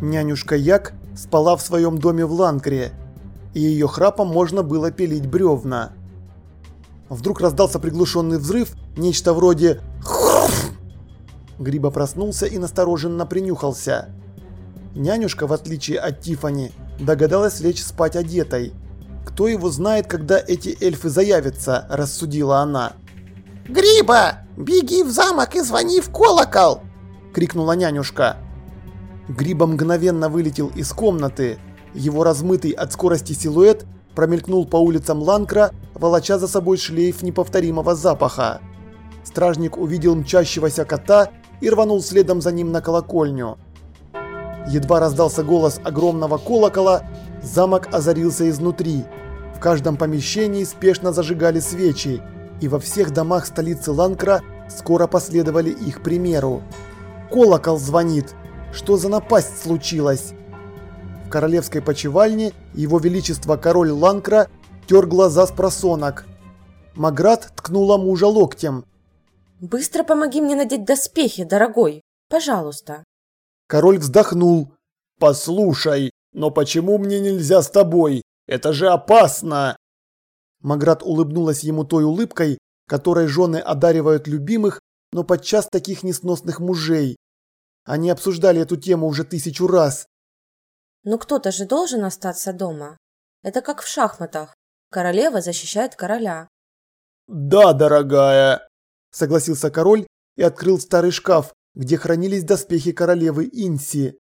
Нянюшка Як спала в своем доме в Ланкре, и ее храпом можно было пилить бревна. Вдруг раздался приглушенный взрыв, нечто вроде Гриба проснулся и настороженно принюхался. Нянюшка, в отличие от Тифани, догадалась лечь спать одетой. Кто его знает, когда эти эльфы заявятся, рассудила она. «Гриба, беги в замок и звони в колокол!» – крикнула нянюшка. Гриба мгновенно вылетел из комнаты. Его размытый от скорости силуэт промелькнул по улицам Ланкра, волоча за собой шлейф неповторимого запаха. Стражник увидел мчащегося кота и рванул следом за ним на колокольню. Едва раздался голос огромного колокола, замок озарился изнутри. В каждом помещении спешно зажигали свечи, и во всех домах столицы Ланкра скоро последовали их примеру. Колокол звонит. Что за напасть случилась? В королевской почевальне его величество король Ланкра тер глаза с просонок. Маград ткнула мужа локтем. «Быстро помоги мне надеть доспехи, дорогой! Пожалуйста!» Король вздохнул. «Послушай, но почему мне нельзя с тобой? Это же опасно!» Маград улыбнулась ему той улыбкой, которой жены одаривают любимых, но подчас таких несносных мужей. Они обсуждали эту тему уже тысячу раз. «Но кто-то же должен остаться дома. Это как в шахматах. Королева защищает короля». «Да, дорогая», согласился король и открыл старый шкаф, где хранились доспехи королевы Инси.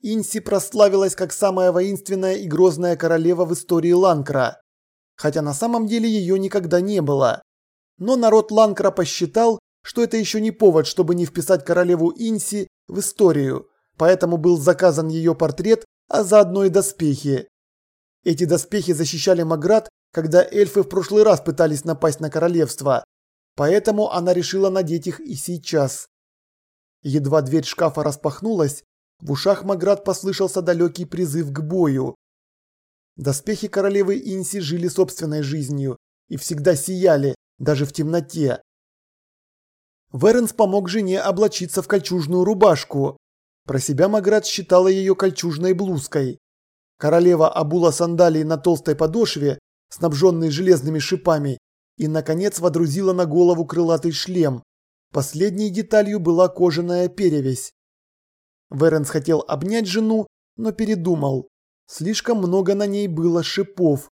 Инси прославилась как самая воинственная и грозная королева в истории Ланкра, хотя на самом деле ее никогда не было. Но народ Ланкра посчитал, что это еще не повод, чтобы не вписать королеву Инси в историю, поэтому был заказан ее портрет, а заодно и доспехи. Эти доспехи защищали Маград, когда эльфы в прошлый раз пытались напасть на королевство, Поэтому она решила надеть их и сейчас. Едва дверь шкафа распахнулась, в ушах Маград послышался далекий призыв к бою. Доспехи королевы Инси жили собственной жизнью и всегда сияли, даже в темноте. Веренс помог жене облачиться в кольчужную рубашку. Про себя Маград считала ее кольчужной блузкой. Королева обула сандалии на толстой подошве, снабженные железными шипами, и, наконец, водрузила на голову крылатый шлем. Последней деталью была кожаная перевязь. Веренс хотел обнять жену, но передумал. Слишком много на ней было шипов.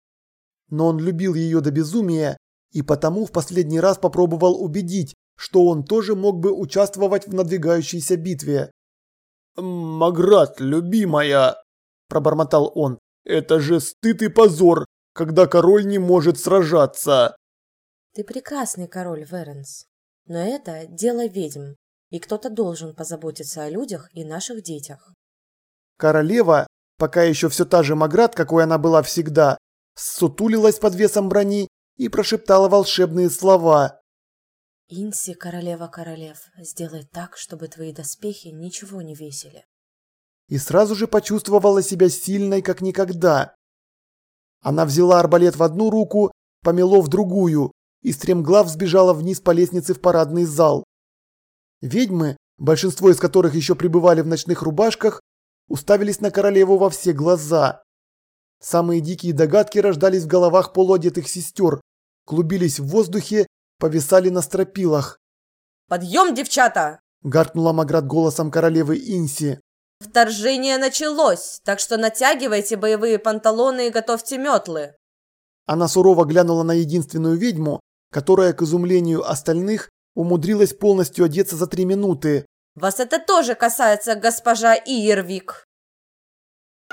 Но он любил ее до безумия и потому в последний раз попробовал убедить, что он тоже мог бы участвовать в надвигающейся битве. «Маград, любимая!» – пробормотал он. «Это же стыд и позор, когда король не может сражаться!» Ты прекрасный король, Веренс. Но это дело ведьм, и кто-то должен позаботиться о людях и наших детях. Королева, пока еще все та же Маград, какой она была всегда, сутулилась под весом брони и прошептала волшебные слова. «Инси, королева королев, сделай так, чтобы твои доспехи ничего не весили». И сразу же почувствовала себя сильной, как никогда. Она взяла арбалет в одну руку, помело в другую, и стремглав сбежала вниз по лестнице в парадный зал. Ведьмы, большинство из которых еще пребывали в ночных рубашках, уставились на королеву во все глаза. Самые дикие догадки рождались в головах полуодетых сестер, клубились в воздухе, повисали на стропилах. «Подъем, девчата!» – гаркнула Маград голосом королевы Инси. «Вторжение началось, так что натягивайте боевые панталоны и готовьте метлы!» Она сурово глянула на единственную ведьму, которая, к изумлению остальных, умудрилась полностью одеться за три минуты. «Вас это тоже касается, госпожа Ирвик!»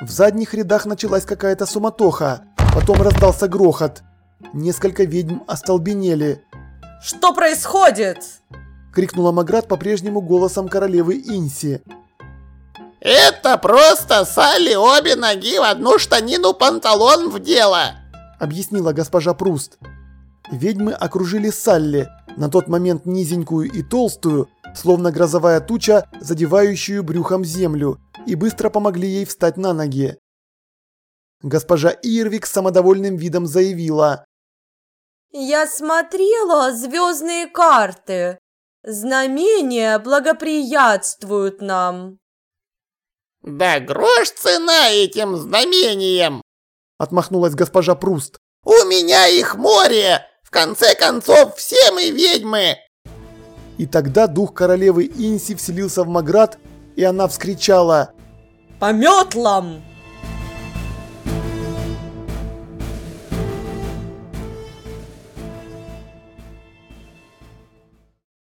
В задних рядах началась какая-то суматоха, потом раздался грохот. Несколько ведьм остолбенели. «Что происходит?» – крикнула Маград по-прежнему голосом королевы Инси. «Это просто сали обе ноги в одну штанину панталон в дело!» – объяснила госпожа Пруст. Ведьмы окружили Салли, на тот момент низенькую и толстую, словно грозовая туча, задевающую брюхом землю, и быстро помогли ей встать на ноги. Госпожа Ирвик с самодовольным видом заявила. «Я смотрела звездные карты. Знамения благоприятствуют нам». Да грош цена этим знамениям! Отмахнулась госпожа Пруст. У меня их море! В конце концов, все мы ведьмы! И тогда дух королевы Инси вселился в Маград, и она вскричала «По метлам!»